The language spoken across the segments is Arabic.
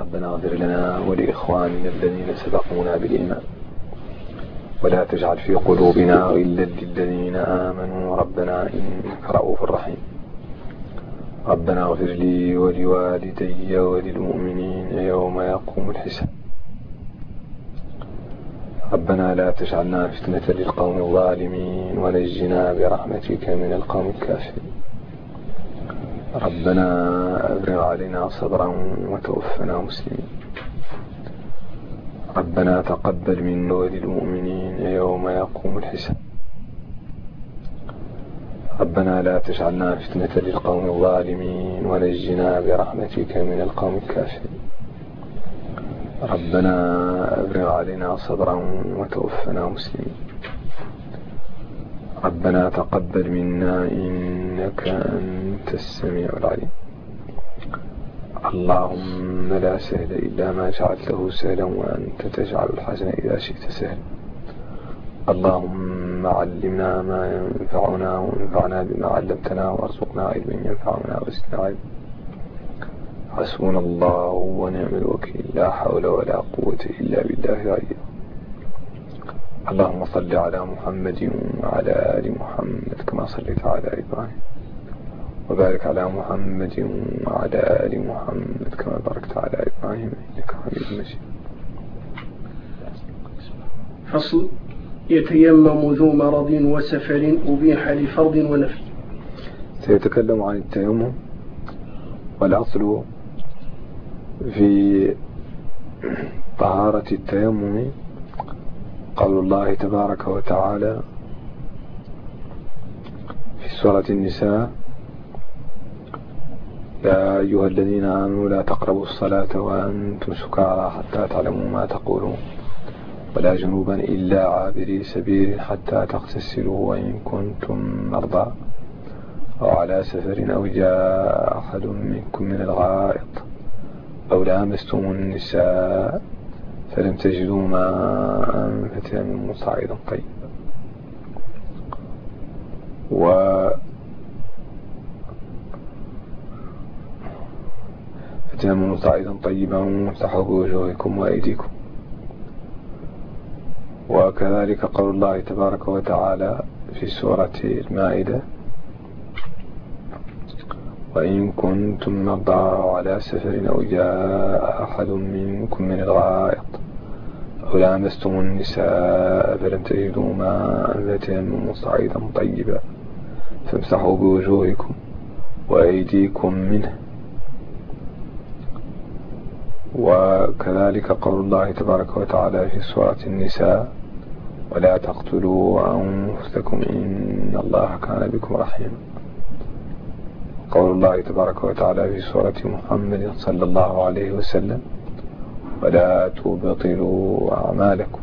ربنا اغفر لنا ولإخواننا الذين سبقونا بالإيمان. ولا تجعل في قلوبنا غلا للذين آمنوا. ربنا إنك رؤوف رحيم. ربنا اغفر لي ولوالدي وللمؤمنين يوم يقوم الحساب. ربنا لا تجعلنا فتنة للقوم الظالمين ونجنا برحمتك من القوم الكافرين. ربنا أبرغ علينا صبرا وتوفنا مسلمين. ربنا تقبل منا وللمؤمنين يوم يقوم الحساب. ربنا لا تجعلنا فتنة للقوم الظالمين ونجنا برحمتك من القوم الكافرين. ربنا أبرغ علينا صبرا وتوفنا مسلمين. ربنا تقبل منا إنك أنت السميع العليم. اللهم لا سهل إلا ما جعلته سهلا وأنت تجعل الحزن إذا شئت سهلا. اللهم علمنا ما ينفعنا وانفعنا بما علمتنا وارزقنا علما ينفعنا وزدنا علما. حسبنا الله ونعم الوكيل. لا حول ولا قوة إلا بالله العلي. اللهم صل على محمد وعلى آل محمد كما صليت على إبراهيم. وبارك على محمد وعلى آل محمد كما باركت على إبراهيم إنك حميد مجيد. فصل. يتيمم ذو مرض وسفر أبيح لفرض ونفل سيتكلم عن التيمم والأصل في طهارة التيمم قول الله تبارك وتعالى في سورة النساء يا أيها الذين آمنوا لا تقربوا الصلاة وأنتم سكارى حتى تعلموا ما تقولون. ولا جنوبا إلا عابري سبيل حتى تغتسلوا وإن كنتم مرضى. أو على سفر أو جاء أحد منكم من الغائط أو لامستم النساء. فلم تجدوا ماء فتيمموا صعيدا طيبا و فتيمموا صعيدا طيبا وامسحوا بوجوهكم وأيديكم. وكذلك قول الله تبارك وتعالى في سورة المائدة وإن كنتم مرضى على سفر أو جاء أحد منكم من الغائط أو لامستم النساء فلم تجدوا ماء فتيمموا صعيدا طيبا فامسحوا بوجوهكم وأيديكم منه. وكذلك قول الله تبارك وتعالى في سورة النساء ولا تقتلوا أنفسكم إن الله كان بكم رحيما. قول الله تبارك وتعالى في سورة محمد صلى الله عليه وسلم ولا تبطلوا أعمالكم.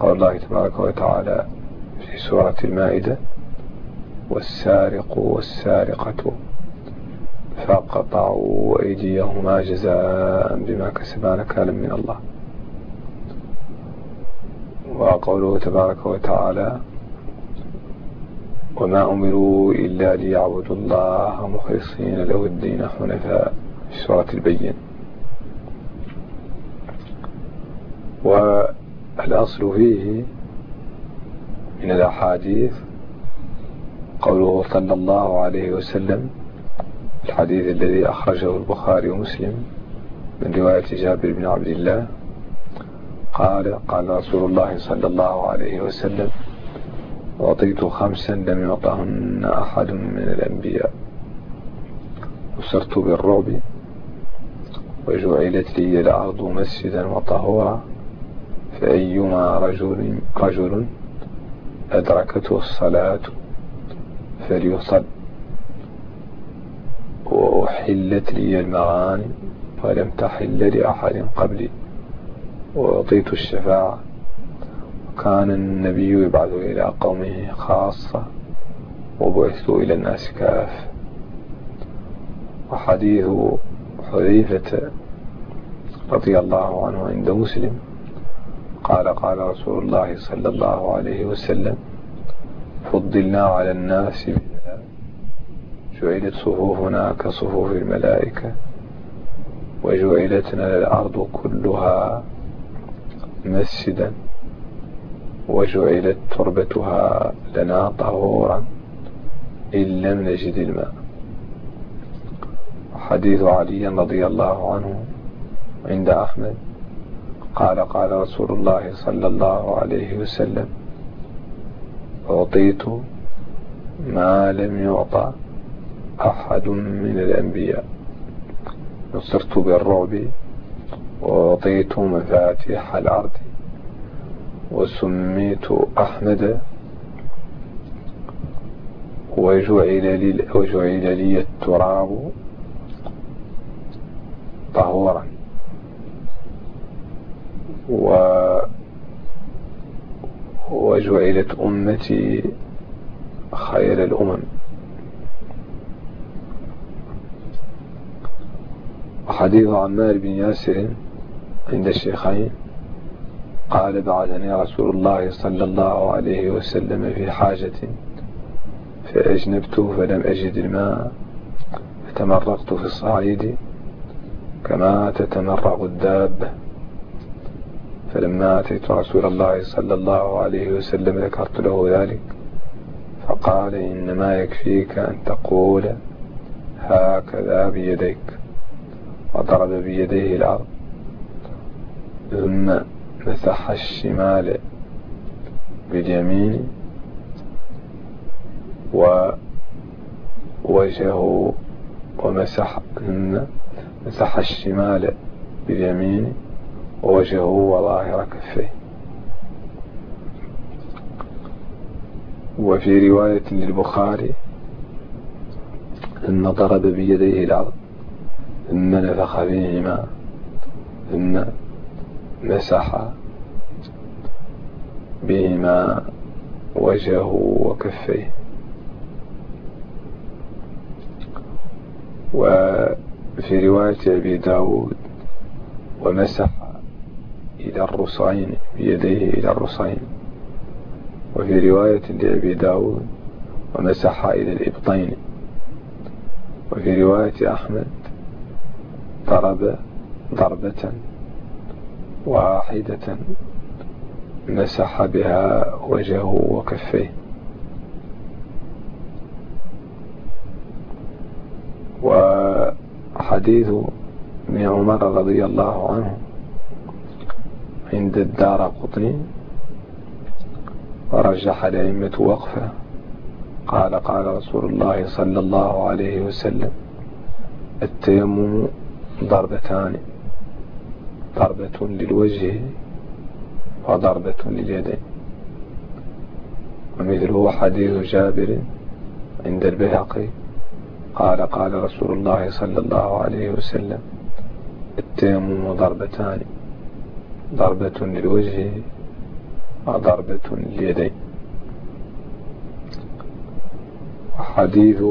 قول الله تبارك وتعالى في سورة المائدة والسارق والسارقة فقطعوا أيديهما جزاء بما كسبا نكالا من الله. وقوله تبارك وتعالى وما أمروا إلا ليعبدوا الله مخلصين له الدين حنفاء. في سورة البين والأصل فيه من الأحاديث قوله صلى الله عليه وسلم الحديث الذي أخرجه البخاري ومسلم من رواية جابر بن عبد الله قال قال رسول الله صلى الله عليه وسلم أعطيت خمسا لم يعطهن أحد من الأنبياء وسرت بالرعب وجعلت لي الأرض مسجدا وطهورا فأيما رجل, رجل أدركته الصلاة فليصل وأحلت لي المغانم ولم تحل لأحد قبلي وأعطيت الشفاعة وكان النبي يبعث إلى قومه خاصة وبعثت إلى الناس كافة وحديث حذيفة رضي الله عنه عند مسلم قال قال رسول الله صلى الله عليه وسلم فضلنا على الناس جعلت صفوفنا كصفوف الملائكة وجعلت لنا الأرض كلها مسجدا وجعلت تربتها لنا طهورا إن لم نجد الماء. حديث علي رضي الله عنه عند أحمد. قال قال رسول الله صلى الله عليه وسلم أعطيت ما لم يعطى أحد من الأنبياء. نصرت بالرعب وأعطيت مفاتيح الأرض وسميت أحمد وجعل لي, وجعل لي التراب طهورا. و وجعلت أمتي خير الأمم. وحديث عمار بن ياسر عند الشيخين قال بعثني رسول الله صلى الله عليه وسلم في حاجة فأجنبت فلم أجد الماء فتمرقت في الصعيد كما تتمرق الدابة فلما أتيت رسول الله صلى الله عليه وسلم ذكرت له ذلك فقال إنما يكفيك أن تقول هكذا بيديك وضرب بيديه الأرض ثم مسح الشمال باليمين ووجهه ومسح مسح الشمال باليمين ووجهه وظاهر كفيه. وفي رواية للبخاري ثم ضرب بيديه الأرض ثم نفخ فيهما ثم مسح بهما وجهه وكفيه. وفي رواية أبي داود ومسح إلى الرصين بيديه إلى الرصين وفي رواية لأبي داود ومسح إلى الإبطين. وفي رواية أحمد ضرب ضربة واحدة مسح بها وجهه وكفيه. وحديث ابن عمر رضي الله عنه عند الدار قطني ورجح الأئمة وقفه. قال قال رسول الله صلى الله عليه وسلم التيمم ضربتان ضربة للوجه وضربة لليدين. ومثله حديث جابر عند البهقي قال قال رسول الله صلى الله عليه وسلم التيمم ضربتان. ضربة للوجه وضربة لليدين. وحديث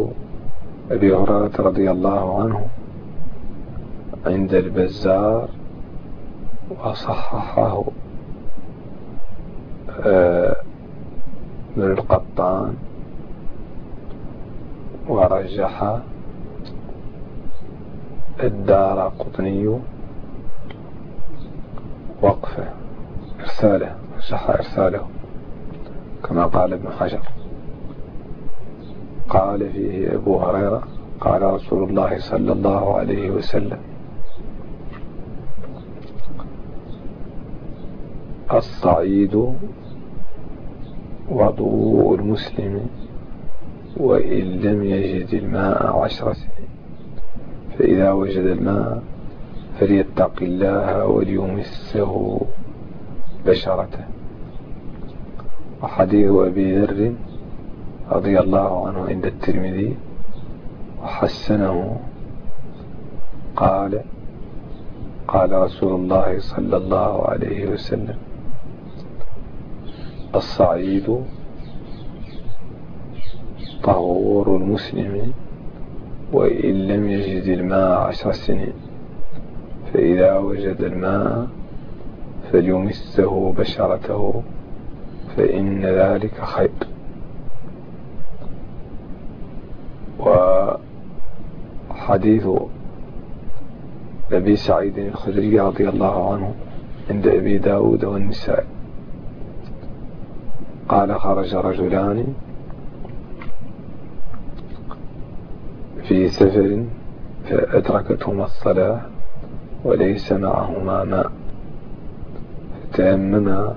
أبي هريرة رضي الله عنه عند البزار وصححه آه، من القطان ورجح الدار قطني وقفة إرساله رجح إرساله كما قال ابن حجر. قال فيه أبو هريرة قال رسول الله صلى الله عليه وسلم الصعيد وضوء المسلم وإن لم يجد الماء عشر سنين فإذا وجد الماء فليتق الله وليمسه بشرته. وحديث أبي ذر رضي الله عنه عند الترمذي وحسنه. قال قال رسول الله صلى الله عليه وسلم الصعيد طهور المسلم وإن لم يجد الماء عشر سنين. فإذا وجد الماء فليمسه بشرته فإن ذلك خير. وحديث أبي سعيد الخدري رضي الله عنه عند أبي داود والنساء. قال خرج رجلان في سفر فأدركتهما الصلاة وليس معهما ماء فتيمما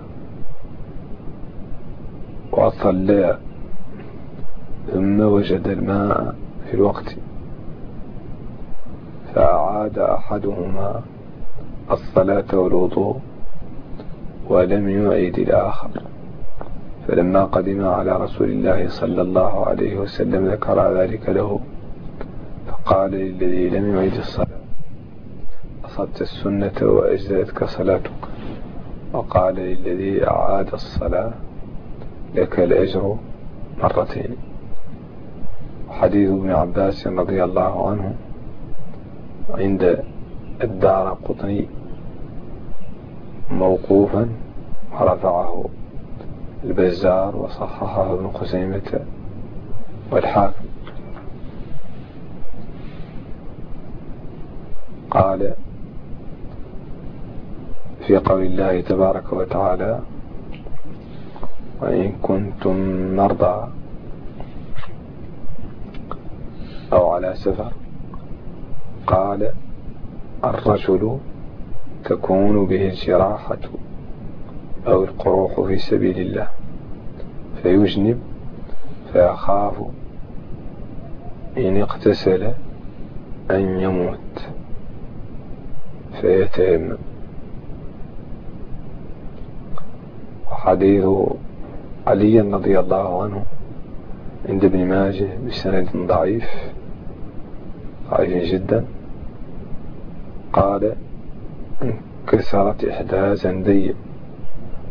وصليا ثم وجد الماء في الوقت فأعاد أحدهما الصلاة والوضوء ولم يعيد الآخر. فلما قدم على رسول الله صلى الله عليه وسلم ذكر ذلك له فقال للذي لم يعيد الصلاة أصبت السنة وأجزأتك صلاتك. وقال للذي أعاد الصلاة لك الأجر مرتين. حديث ابن عباس رضي الله عنه عند الدار قطني موقوفا ورفعه البزار وصححه ابن خزيمة والحاكم. قال في قول الله تبارك وتعالى وإن كنتم مرضى أو على سفر قال الرجل تكون به الجراحة أو القروح في سبيل الله فيجنب فيخاف إن اغتسل أن يموت فيتيمم. وحديث علي رضي الله عنه عند ابن ماجه بسند ضعيف ضعيف جدا. قال انكسرت إحدى زندي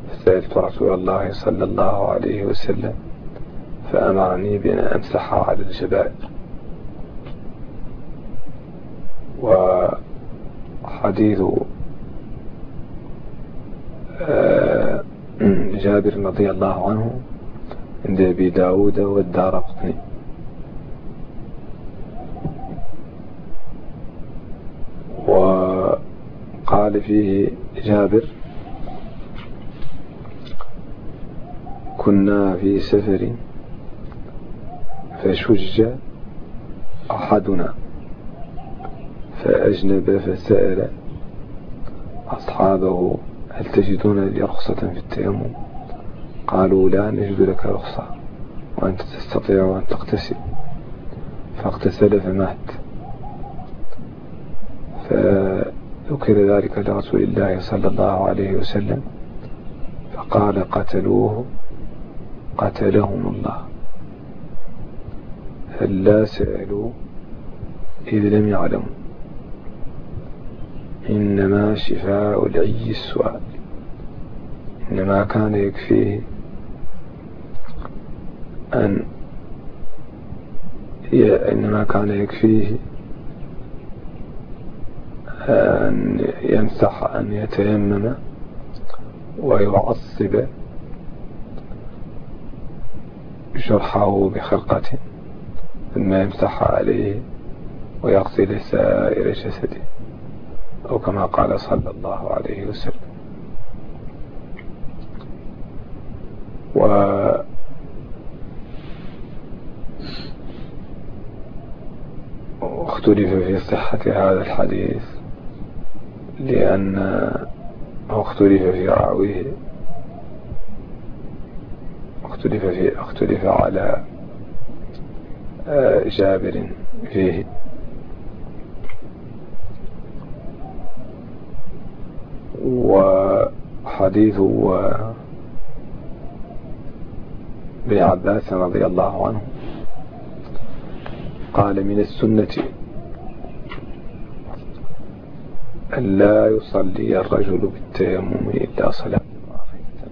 فسألت رسول الله صلى الله عليه وسلم فأمرني بأن أمسح على الجبال. وحديث آه، جابر رضي الله عنه عند أبي داود والدار قطني. وقال فيه جابر كنا في سفر فشج أحدنا فأجنب فسأل أصحابه هل تجدون لي رخصة في التيمم؟ قالوا لا نجد لك رخصة وأنت تستطيع أن تغتسل فاغتسل فمات. فذكر ذلك لرسول الله صلى الله عليه وسلم فقال قتلوه قتلهم الله. هل سألوا إذ لم يعلموا. إنما شفاء العي السؤال. إنما كان يكفيه أن إنما كان يكفيه أن يمسح أن يتيمم ويعصب جرحه بخرقة ثم يمسح عليه ويغسل سائر جسده. أو كما قال صلى الله عليه وسلم. و اختلف في صحة هذا الحديث لأن اختلف في رأويه اختلف في اختلف على آه، جابر فيه. وحديث ابن عباس رضي الله عنه قال من السنة أن لا يصلي الرجل بالتيمم إلا صلاة واحدة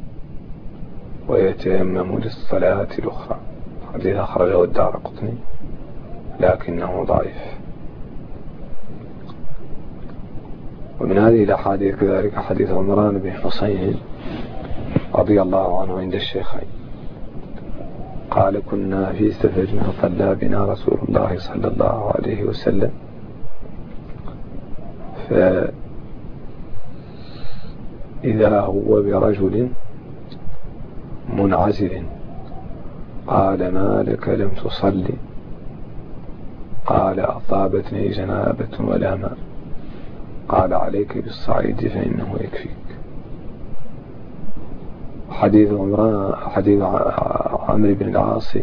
ويتيمم للصلاة الأخرى. حديث أخرجه الدار قطني. لكنه ضعيف. ومن هذه الأحاديث كذلك حديث عمران بن حسين رضي الله عنه عند الشيخين. قال كنا في سفر فصلى بنا رسول الله صلى الله عليه وسلم. فإذا هو برجل منعزل قال ما لك لم تصلي؟ قال أصابتني جنابة ولا ماء قال عليك بالصعيد فإنه يكفيك. حديث عمران حديث عمرو بن العاص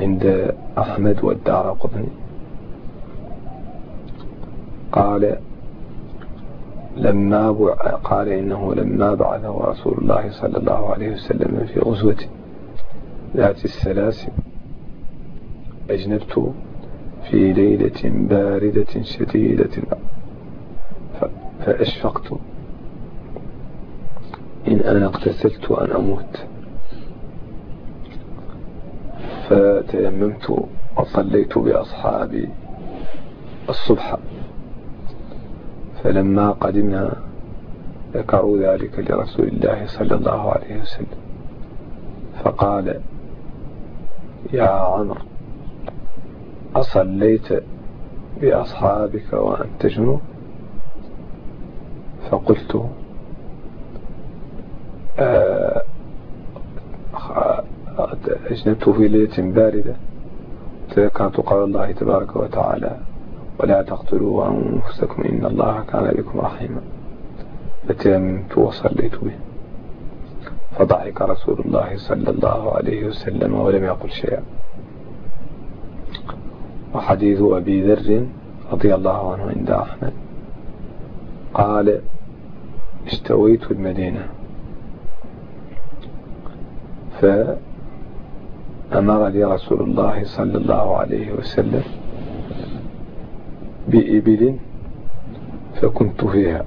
عند أحمد والدار قطني. قال لما قال إنه لما بعثه رسول الله صلى الله عليه وسلم في غزوة ذات السلاسل أجنبت في ليلة باردة شديدة فأشفقت. إن أنا اغتسلت أن أموت. فتيممت وصليت بأصحابي الصبح. فلما قدمنا ذكروا ذلك لرسول الله صلى الله عليه وسلم. فقال يا عمرو أصليت بأصحابك وأنت جنوب؟ فقلت آه، أجنبت في ليلة باردة. تذكرت قول الله تبارك وتعالى ولا تقتلوا أنفسكم إن الله كان بكم رحيما. فتيممت وصليت به. فضحك رسول الله صلى الله عليه وسلم ولم يقل شيئا. وحديث أبي ذر رضي الله عنه عند أحمد. قال اشتويت المدينة. فأمر لي رسول الله صلى الله عليه وسلم بإبل فكنت فيها.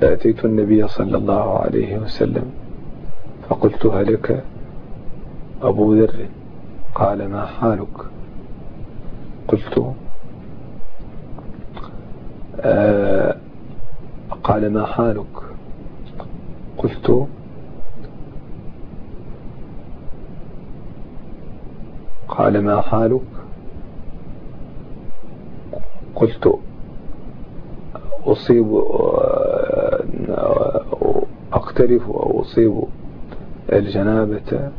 فأتيت النبي صلى الله عليه وسلم فقلت هلك أبو ذر؟ قال ما حالك؟ قلت قال ما حالك؟ قلت قال ما حالك؟ قلت أصيب أقترف أو أصيب الجنابة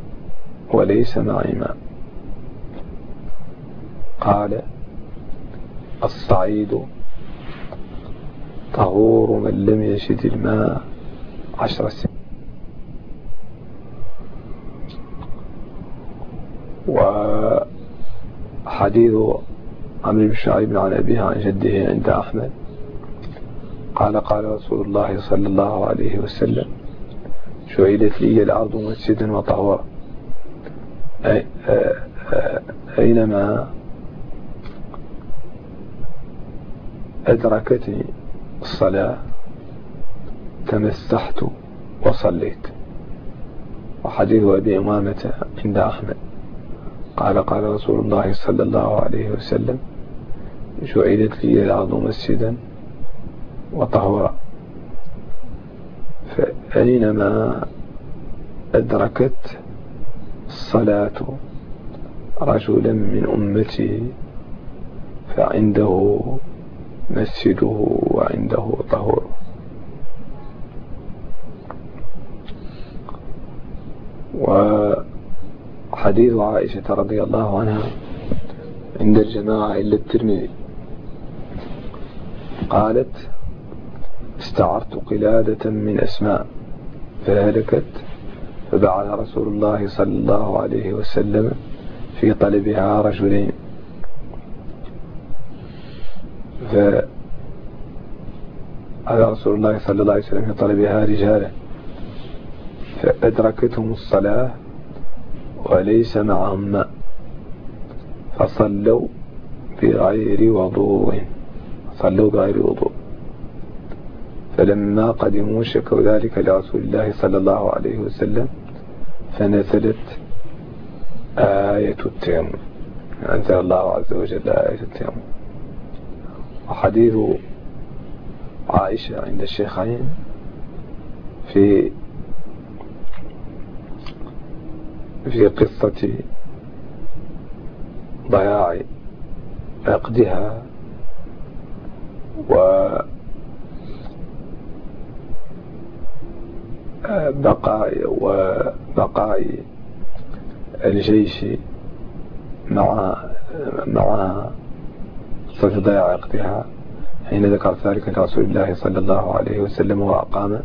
وليس معي ماء. قال الصعيد طهور من لم يجد الماء عشر سنين. وحديث عمرو بن شعيب عن أبيه عن جده عند أحمد. قال قال رسول الله صلى الله عليه وسلم شعلت لي الأرض مسجدا وطهورا. أينما أدركتني الصلاة تمسحت وصليت. وحديث أبي أمامة عند أحمد. قال قال رسول الله صلى الله عليه وسلم جعلت لي الأرض مسجدا وطهورا. فأينما أدركت الصلاة رجلا من أمتي فعنده مسجده وعنده طهور. وحديث عائشة رضي الله عنها عند الجماعة إلا الترمذي. قالت استعرت قلادة من أسماء فهلكت فبعث رسول الله صلى الله عليه وسلم في طلبها رجلين. فهذا رسول الله صلى الله عليه وسلم في طلبها رجالا. فأدركتهم الصلاة وليس معهم ماء فصلوا بغير وضوء صلوا بغير وضوء. فلما قدموا شكوا ذلك لرسول الله صلى الله عليه وسلم فنزلت آية التيمم. أنزل الله عز وجل آية التيمم. وحديث عائشة عند الشيخين في في قصة ضياع عقدها و بقاء وبقاء الجيش مع مع ضياع عقدها. حين ذكر ذلك لرسول الله صلى الله عليه وسلم وأقام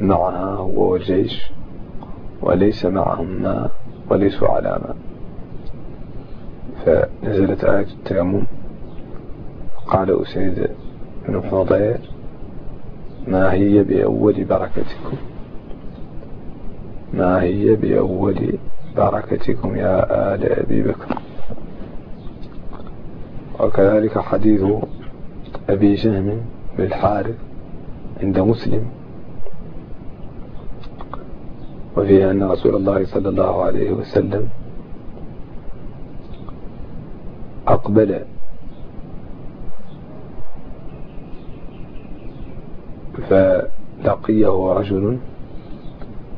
معها هو والجيش وليس معهم ماء وليسوا على ماء فنزلت آية التيمم. قال أسيد بن حضير ما هي بأول بركتكم؟ ما هي بأول بركتكم يا آل أبي بكر؟ وكذلك حديث أبي جهم بالحارث عند مسلم وفيه أن رسول الله صلى الله عليه وسلم أقبل فلقيه رجل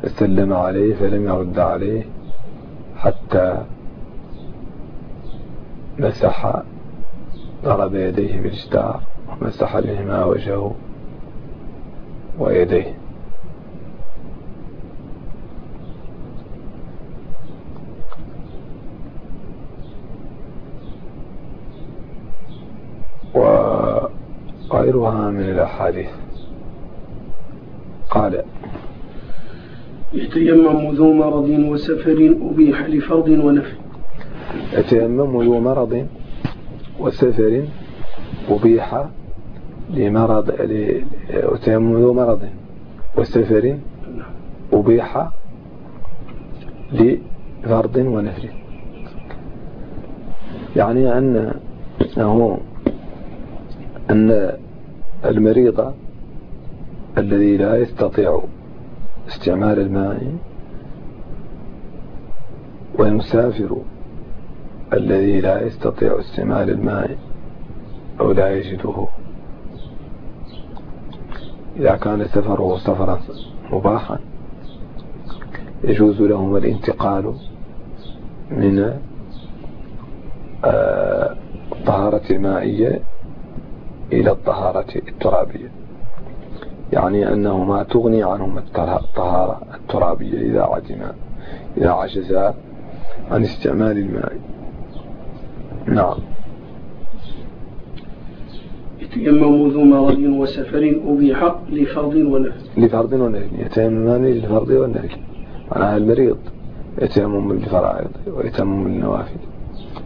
فسلم عليه فلم يرد عليه حتى مسح ضرب يديه بالجدار ومسح بهما وجهه ويديه. وغيرها من الأحاديث. قال يتيمم ذو مرض وسفر أبيح لفرض ونفل يتيمم ذو مرض وسفر أبيح لمرض ذو مرض. وسفر أبيح لفرض ونفل يعني أن أنه أن المريض الذي لا يستطيع استعمال الماء والمسافر الذي لا يستطيع استعمال الماء أو لا يجده. إذا كان سفره سفرا مباحا يجوز لهم الانتقال من آه، الطهارة المائية إلى الطهارة الترابية. يعني أنه ما تغني عنهم الطهارة الترابية إذا عجزا عن استعمال الماء. نعم. يتيمم ذو مرض وسفر أبيح لفرض ونفل لفرض ونفل يتيممان للفرض والنفل معناها المريض. يتيمم للفرائض ويتيمم للنوافل.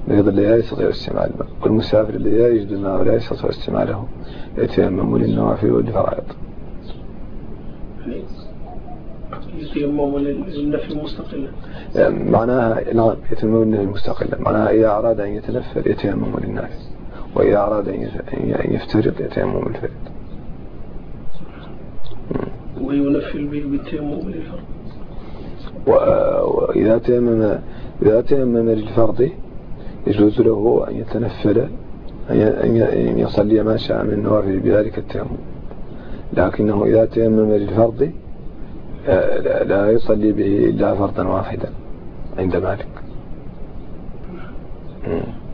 المريض الذي لا يستطيع استعمال. الماء والمسافر الذي لا يجد الماء ولا يستطيع استعماله يتيمم للنوافل والفرائض. يتيمم للنفل مستقلا. معناها نعم يتيمم للنفل مستقلا. معناها إذا أراد أن يتنفل يتيمم للنافل وإذا أراد أن يفترض يتيمم الفرد وينفل بالتيمم للفرد. وإذا تيمم إذا تيمم للفرض يجوز له أن يتنفل أن يصلي ما شاء من النوافل بذلك التيمم. لكنه إذا تيمم للفرض لا يصلي به إلا فرضا واحدا عند مالك.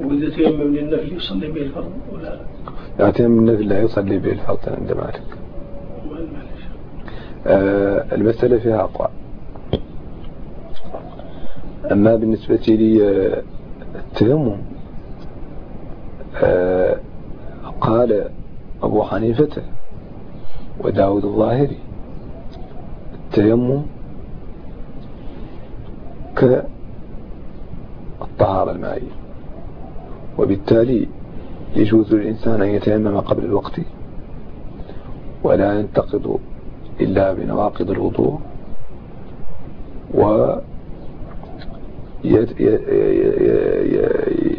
وإذا تيمم للنفل يصلي به الفرض ولا لا؟ تيمم للنفل لا يصلي به الفرض عند مالك. آه المسألة فيها أقوى. أما بالنسبة لي آه، التيمم آه قال أبو حنيفة وداود الظاهري التيمم كالطهارة المائية وبالتالي يجوز للإنسان أن يتيمم قبل الوقت ولا ينتقض إلا بنواقض الوضوء و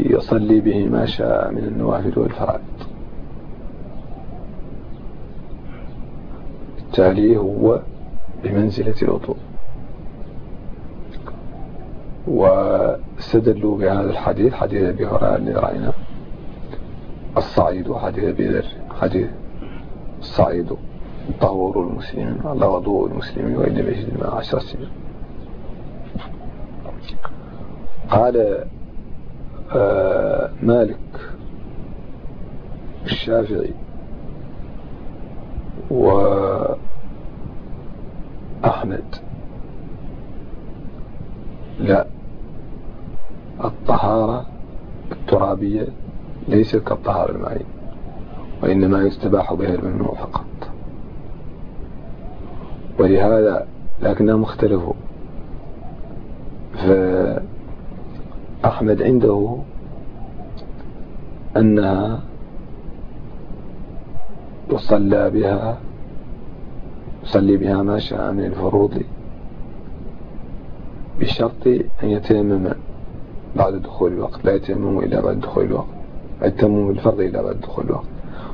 يصلي به ما شاء من النوافل والفرائض. بالتالي هو بمنزلة الوضوء واستدلوا بهذا الحديث حديث أبي هريرة اللي رأينا. الصعيد حديث أبي ذر حديث الصعيد طهور المسلم على وضوء المسلم وإن لم يجد الماء عشر سنين. قال آه مالك الشافعي وأحمد لا. الطهارة الترابية ليست كالطهارة المائية وإنما يستباح بها الممنوع فقط. ولهذا لكنهم اختلفوا. فأحمد عنده أنها يصلى بها يصلي بها ما شاء من الفروض بشرط أن يتيمم بعد دخول الوقت لا يتيمم إلا بعد دخول الوقت لا يتيمم الفرض إلا بعد دخول الوقت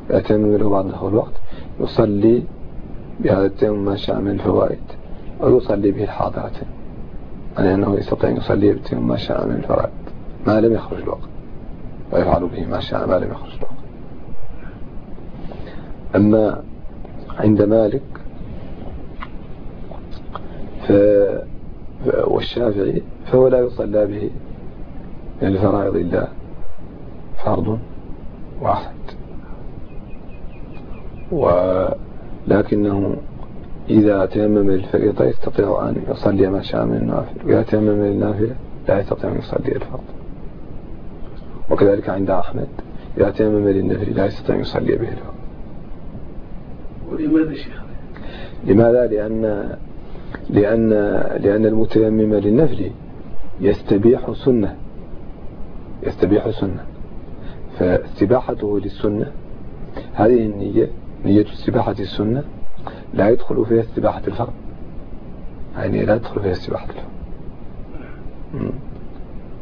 لا يتيمم له بعد دخول الوقت يصلي بهذا التيمم ما شاء من الفوائد أو يصلي به يعني أنه يستطيع أن يصلي بالتيمم ما شاء من الفرائض ما لم يخرج الوقت ويفعل به ما شاء ما لم يخرج الوقت. أما عند مالك ف... والشافعي فهو لا يصلى به من الفرائض إلا فرض واحد. ولكنه إذا تيمم الفريضة يستطيع أن يصلي ما شاء من النافل وإذا تيمم النافلة لا يستطيع أن يصلي الفرض. وكذلك عند أحمد إذا تيمم للنفل لا يستطيع أن يصلي به الفرض. ولماذا شيخ؟ لماذا؟ لأن لأن لأن المتيمم للنفل يستبيح سنة. يستبيح سنة. فاستباحته للسنة هذه النية نية استباحة السنة لا يدخل فيها استباحة الفرد يعني لا يدخل فيها استباحة الفرد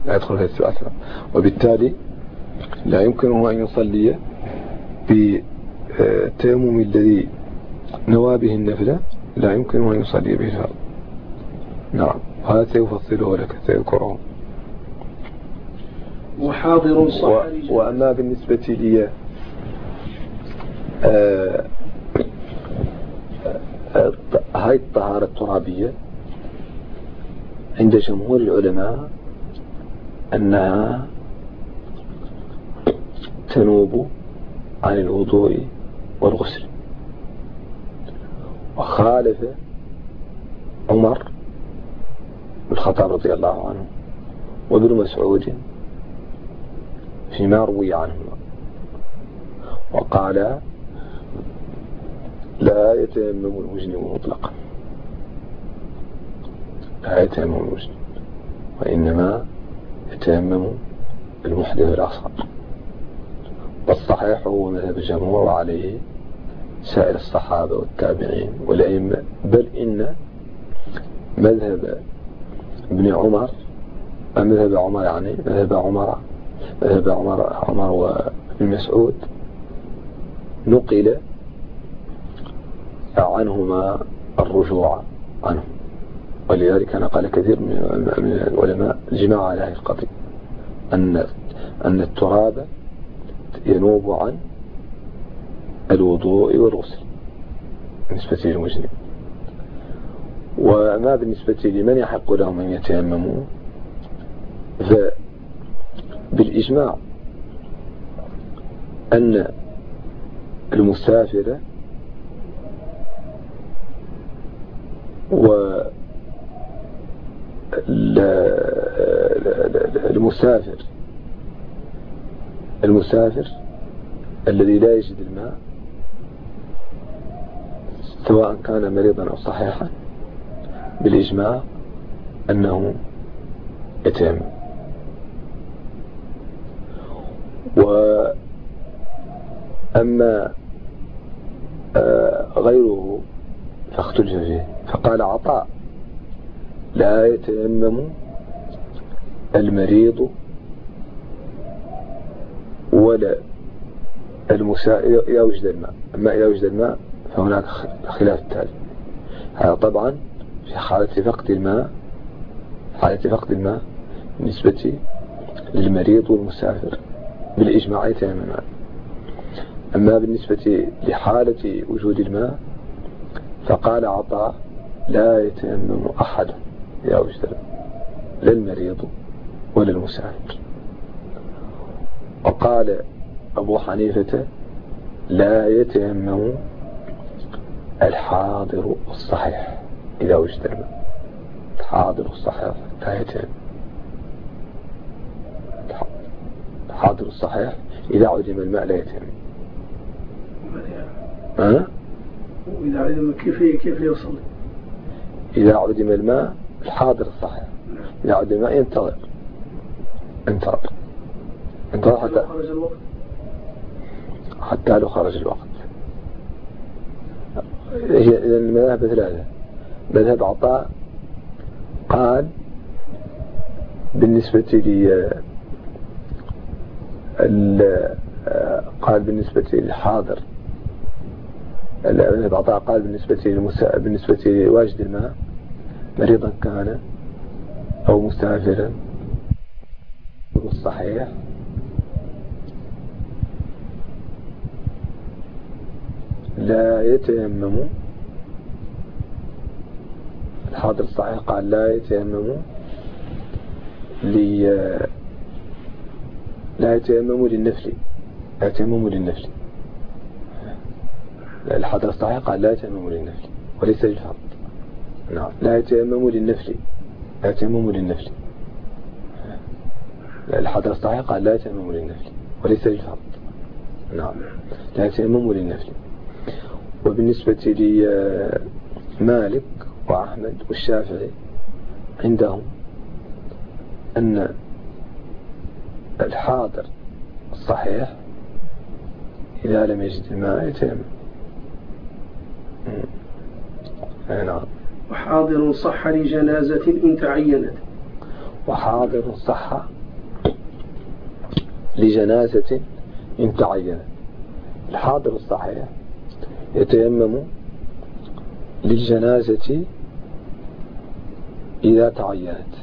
لا يدخل فيها استباحة الفرد وبالتالي لا يمكنه أن يصلي بالتيمم الذي نوى به النفلة لا يمكنه أن يصلي به الفرد نعم. هذا سيفصله لك سيذكره. وحاضر صح و... وأما بالنسبة لي آه هاي الطهارة الترابية عند جمهور العلماء أنها تنوب عن الوضوء والغسل. وخالف عمر بن الخطاب رضي الله عنه وابن مسعود فيما روي عنهما. وقال لا يتيمم المجنب مطلقا. لا يتيمم المجنب وإنما يتيمم المحدث الأصغر والصحيح هو مذهب الجمهور عليه سائر الصحابة والتابعين والأئمة بل إن مذهب ابن عمر مذهب عمر يعني مذهب عمر مذهب عمر عمر وابن مسعود نقل عنهما الرجوع عنه. ولذلك نقل كثير من العلماء الجماعة على هذه القضية أن أن التراب ينوب عن الوضوء والغسل بالنسبة للمجنب وما بالنسبة لمن يحق لهم أن يتيمموا فبالإجماع أن المسافر و المسافر المسافر الذي لا يجد الماء سواء كان مريضا أو صحيحا بالإجماع أنه يتيمم وأما آه، غيره فاختلف فيه فقال عطاء لا يتيمم المريض ولا المساء إذا وجد الماء. أما إذا وجد الماء فهناك خلاف التالي هذا طبعا في حالة فقد الماء حالة فقد الماء بالنسبة للمريض والمسافر بالإجماع يتيمم أما بالنسبة لحالة وجود الماء فقال عطاء لا يتيمم أحد يا وجد لا المريض ولا المسافر. وقال أبو حنيفة لا يتيمم الحاضر الصحيح. إذا وجد الماء الحاضر الصحيح لا يتم الحاضر الصحيح إذا عدم الماء لا يتم أه؟ وإذا عدم كيف كيف يوصل؟ إذا عدم الماء الحاضر الصحيح. إذا عدم الماء ينتظر. انتظر انتظر حتى حتى لو خرج الوقت. هي؟ المذاهب ثلاثة مذهب عطاء قال بالنسبة لي قال بالنسبة للحاضر. المذهب عطاء قال بالنسبة للمسا... بالنسبة لواجد الماء مريضا كان أو مسافرا الصحيح لا يتيمم. الحاضر الصحيح قال لا يتيمم لي لا يتيمم للنفل. لا للنفل. الحاضر الصحيح قال لا يتيمم للنفل وليس للفرض. نعم. لا يتيمم للنفل. لا للنفل. الحاضر الصحيح قال لا يتيمم للنفل وليس للفرض. نعم. لا يتيمم للنفل. وبالنسبة لمالك وأحمد والشافعي عندهم أن الحاضر الصحيح إذا لم يجد الماء يتيمم نعم. وحاضر صح لجنازة إن تعينت. وحاضر صح لجنازة إن تعينت. الحاضر الصحيح يتيمم للجنازة إذا تعينت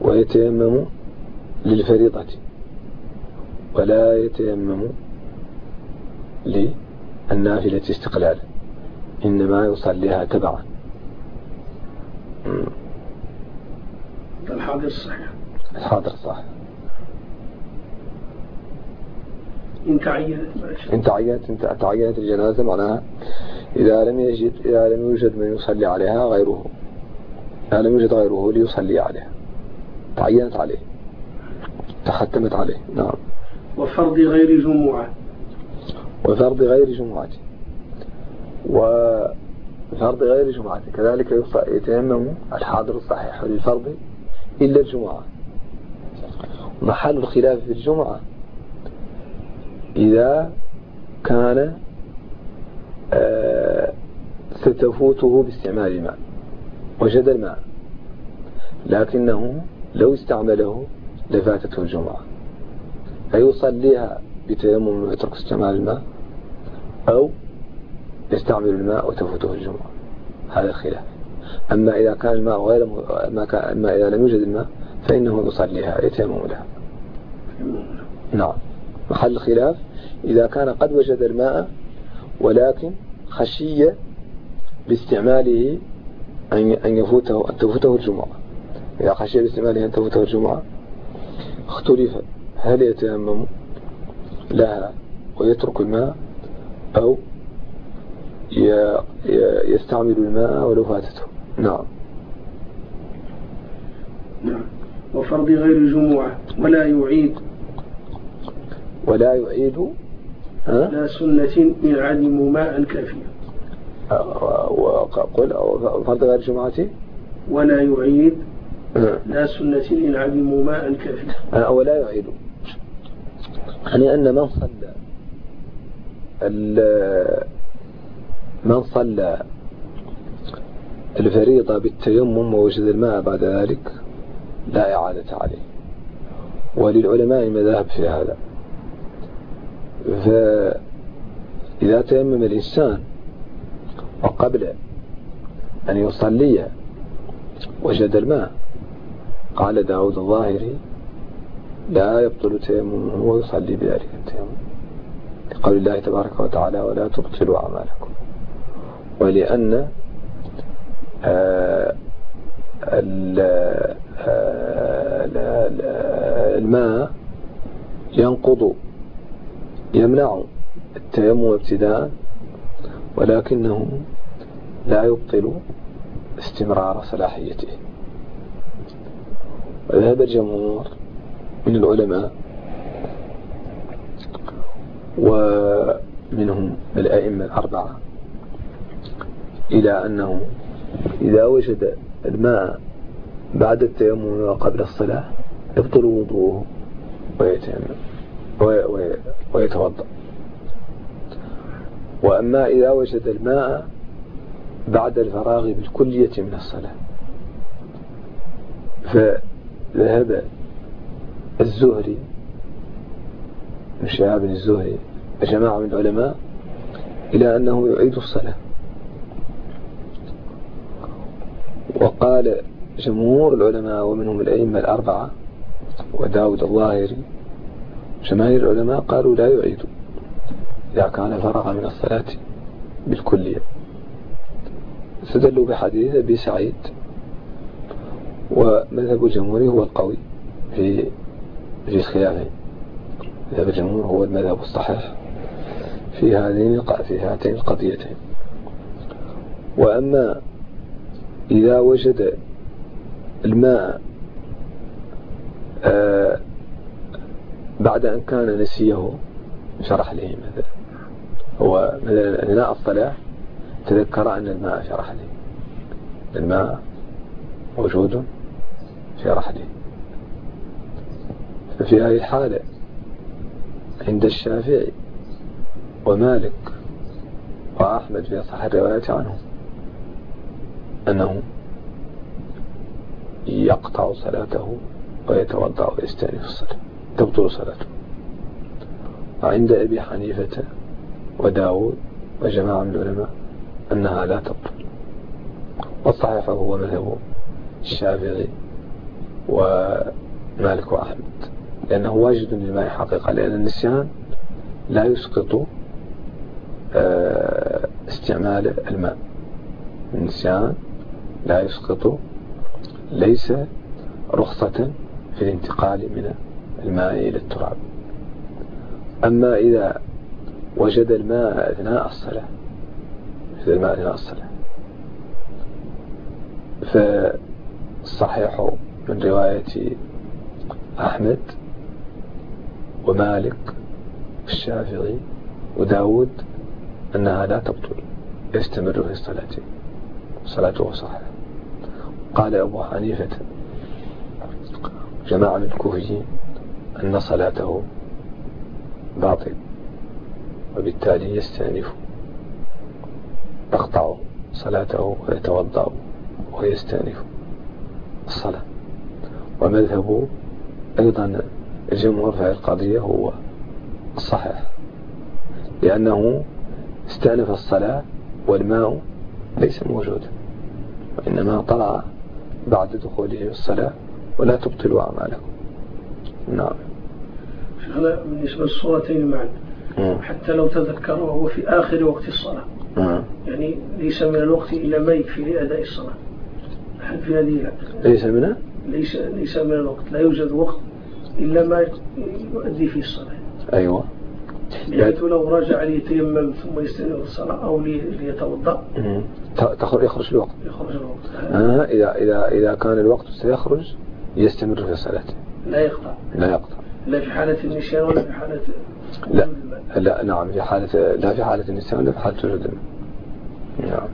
ويتيمم للفريضة ولا يتيمم للنافلة استقلالا إنما يصليها تبعا. الحاضر الصحيح. الحاضر الصحيح. إن تعينت إن تعينت إن تعينت الجنازة معناها إذا لم يجد إذا لم يوجد من يصلي عليها غيره. إذا لم يوجد غيره ليصلي عليها. تعينت عليه. تختمت عليه. نعم. وفرض غير جمعة. وفرض غير جمعة. وفرض غير جمعة. كذلك يتيمم الحاضر الصحيح للفرض إلا الجمعة. محل الخلاف في الجمعة إذا كان آه، ستفوته باستعمال الماء وجد الماء لكنه لو استعمله لفاتته الجمعة. فيصليها بتيمم ويترك استعمال الماء أو يستعمل الماء وتفوته الجمعة. هذا الخلاف. أما إذا كان الماء غير. ما كان... أما إذا لم يوجد الماء فإنه يصليها يتيمم لها. نعم. محل خلاف إذا كان قد وجد الماء ولكن خشي باستعماله أن يفوته أن تفوته الجمعة. إذا خشي باستعماله أن تفوته الجمعة اختلف هل يتيمم لها ويترك الماء أو يستعمل الماء ولو فاتته. نعم. نعم. وفرض غير الجمعة ولا يعيد ولا يعيد لا سنة إن علموا ماء كافيا. وقل فرض غير الجمعة ولا يعيد. لا سنة إن علموا ماء كافيا. ولا يعيد. يعني أن من صلى من صلى الفريضة بالتيمم ووجد الماء بعد ذلك لا إعادة عليه. وللعلماء مذاهب في هذا. فإذا تيمم الإنسان وقبل أن يصلي وجد الماء قال داود الظاهري لا يبطل تيممه ويصلي بذلك التيمم. لقول الله تبارك وتعالى ولا تبطلوا أعمالكم. ولأن آه، آه، الماء ينقض يمنع التيمم ابتداء ولكنه لا يبطل استمرار صلاحيته. وذهب الجمهور من العلماء ومنهم الأئمة الأربعة إلى أنه إذا وجد الماء بعد التيمم وقبل الصلاة يبطل وضوءه ويتيمم. ويتوضأ. وأما إذا وجد الماء بعد الفراغ بالكلية من الصلاة فذهب الزهري من شهاب الزهري وجماعة من العلماء إلى أنه يعيد الصلاة. وقال جمهور العلماء ومنهم الأئمة الأربعة وداود الظاهري جماهير العلماء قالوا لا يعيد. إذا كان فرغ من الصلاة بالكلية. استدلوا بحديث أبي سعيد. ومذهب الجمهور هو القوي في في الخلافين مذهب الجمهور هو المذهب الصحيح في هذين في هاتين القضيتين وأما إذا وجد الماء آه بعد أن كان نسيه شرح له مثلا هو مثلا أثناء الصلاة تذكر أن الماء شرح له الماء موجود في رحله ففي هذه الحالة عند الشافعي ومالك وأحمد في صحيح الرواية عنه أنه يقطع صلاته ويتوضع ويستأنف الصلاة. تبطل صلاته. وعند أبي حنيفة وداود وجماعة من العلماء أنها لا تبطل. والصحيح هو مذهب الشافعي ومالك وأحمد لأنه واجد للماء حقيقة لأن النسيان لا يسقط آه، استعمال الماء. النسيان لا يسقط ليس رخصة في الانتقال من الماء إلى التراب. أما إذا وجد الماء أثناء الصلاة وجد الماء أثناء الصلاة فالصحيح من رواية أحمد ومالك والشافعي وداود أنها لا تبطل يستمر في صلاته. صلاته صحيحة. قال أبو حنيفة جماعة من الكوفيين أن صلاته باطل وبالتالي يستأنف يقطع صلاته ويتوضأ ويستأنف الصلاة. ومذهب أيضا الجمهور في القضية هو الصحيح لأنه استأنف الصلاة والماء ليس موجودا وإنما طلع بعد دخوله الصلاة ولا تبطلوا أعمالكم. نعم. هذا بالنسبة للصورتين معا. حتى لو تذكر وهو في آخر وقت الصلاة. يعني ليس من الوقت إلا ما يكفي لأداء الصلاة. في هذه لا ليس من؟ ليس ليس من الوقت. لا يوجد وقت إلا ما يؤدي فيه الصلاة. أيوة. بحيث لو رجع ليتيمم ثم يستنير الصلاة أو ليتوضأ. تخرج يخرج الوقت. يخرج الوقت. آه إذا إذا إذا كان الوقت سيخرج يستمر في الصلاة. لا يقطع. لا يقطع. لا في حالة النسيان ولا في حالة لا. لا نعم في حالة لا في حالة النسيان ولا في حالة وجود نعم.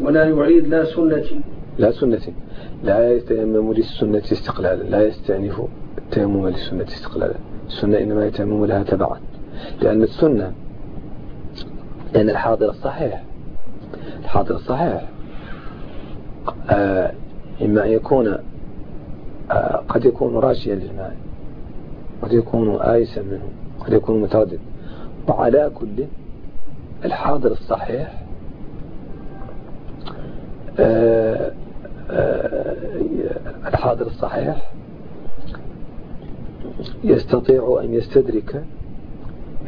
ولا يعيد لا سنة. لا سنة. لا يتيمم للسنة استقلالا. لا يستأنف التيمم للسنة استقلالا. السنة إنما يتيمم لها تبعا. لأن السنة لأن الحاضر الصحيح الحاضر الصحيح آه إما أن يكون آه قد يكون راشيا للماء قد يكون آيسا منه قد يكون متردد. وعلى كل الحاضر الصحيح آه آه الحاضر الصحيح يستطيع أن يستدرك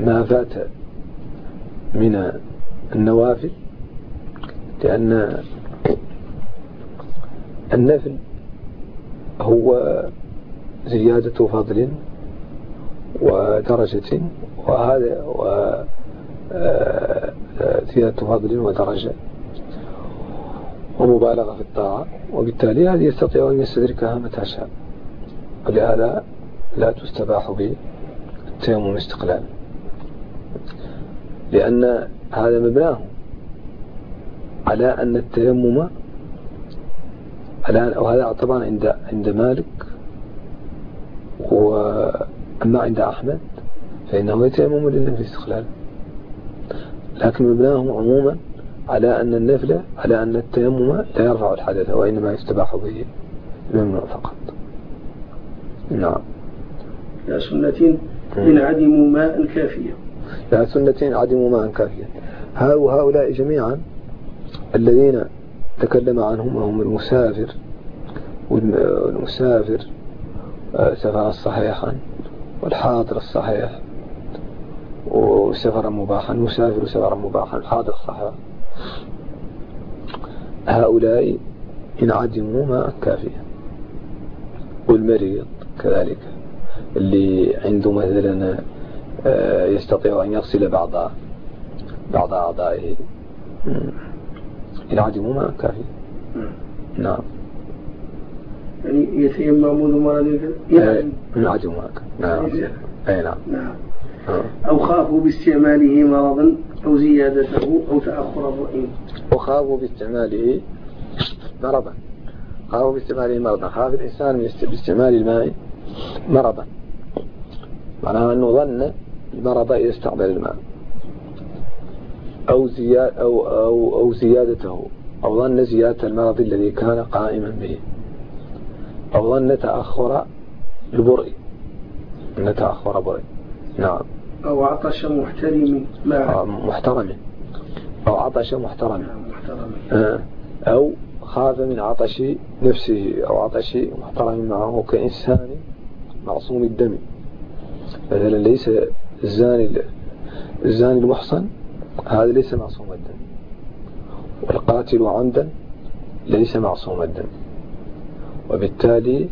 ما فات من النوافل لأن النفل هو زيادة فضل ودرجة وهذا آه، زيادة فضل ودرجة ومبالغة في الطاعة. وبالتالي هذه يستطيع أن يستدركها متى شاء. ولهذا لا تستباح به التيمم استقلال لأن هذا مبناه على أن التيمم وهذا طبعا عند عند مالك وأما عند أحمد فإنه يتيمم للنفل استقلال. لكن مبناه عموما على أن النفل على أن التيمم لا يرفع الحدث وإنما يستباح به الممنوع فقط. نعم. لا سنة إن عدموا ماء كافيا. لا سنة عدموا ماء كافيا. هؤلاء جميعا الذين تكلم عنهم وهم المسافر. والمسافر آه، سفر صحيحا والحاضر الصحيح وسفرا مباحا المسافر سفرا مباحا الحاضر الصحيح. هؤلاء إن عدموا ماء كافيا والمريض كذلك اللي عنده مثلا آه، يستطيع أن يغسل بعض بعض أعضائه. إن عدموا ماء كافيا نعم. يعني يتيمم ذو مرض يعني عدموا ماء نعم. أي نعم. نعم. آه. أو خافوا باستعماله مرضا أو زيادته أو تأخر الرؤيم وخافوا باستعماله مرضا. خافوا باستعماله مرضا. خاف الإنسان باستعمال الماء مرضا. معناها أنه ظن المرض إذا استعمل الماء. أو, زياد أو, أو, أو زيادته. أو ظن زيادة المرض الذي كان قائما به. أو ظن تأخر البرء. أن تأخر برء. نعم. أو عطش محترم مع محترم. أو عطش محترم. محترم. آه. أو خاف من عطش نفسه. أو عطش محترم معه كإنسان معصوم الدم. مثلا ليس الزاني الزاني المحصن. هذا ليس معصوم الدم والقاتل عمدا ليس معصوم الدم وبالتالي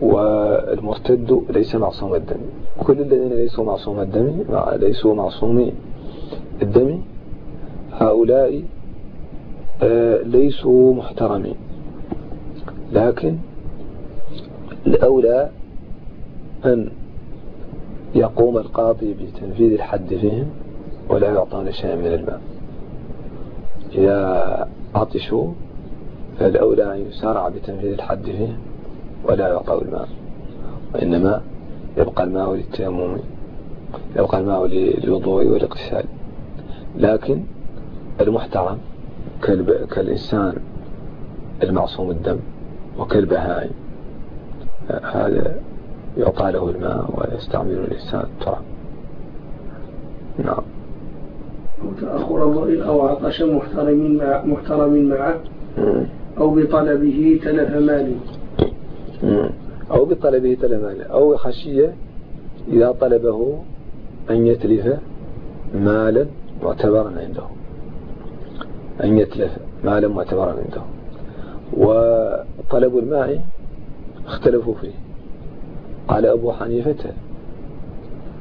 والمرتد ليس معصوم الدم كل الذين ليسوا معصوم الدم ليسوا معصومي الدم هؤلاء آه، ليسوا محترمين. لكن الأولى أن يقوم القاضي بتنفيذ الحد فيهم ولا يعطون شيئا من الماء إذا عطشوا فالأولى أن يسارع بتنفيذ الحد فيهم ولا يعطوا الماء وإنما يبقى الماء للتيمم يبقى الماء للوضوء والاغتسال. لكن المحترم كالإنسان المعصوم الدم وكالبهائم هذا يعطى له الماء ويستعمل الإنسان التراب. نعم. أو تأخر الضئيل أو عطش محترم مع محترم معه أو بطلبه تلف مال أو بطلبه تلف مال أو خشية إذا طلبه أن يتلف مالا معتبرا عنده. أن يتلف مالا معتبرا عنده. وطلب الماء اختلفوا فيه. قال أبو حنيفة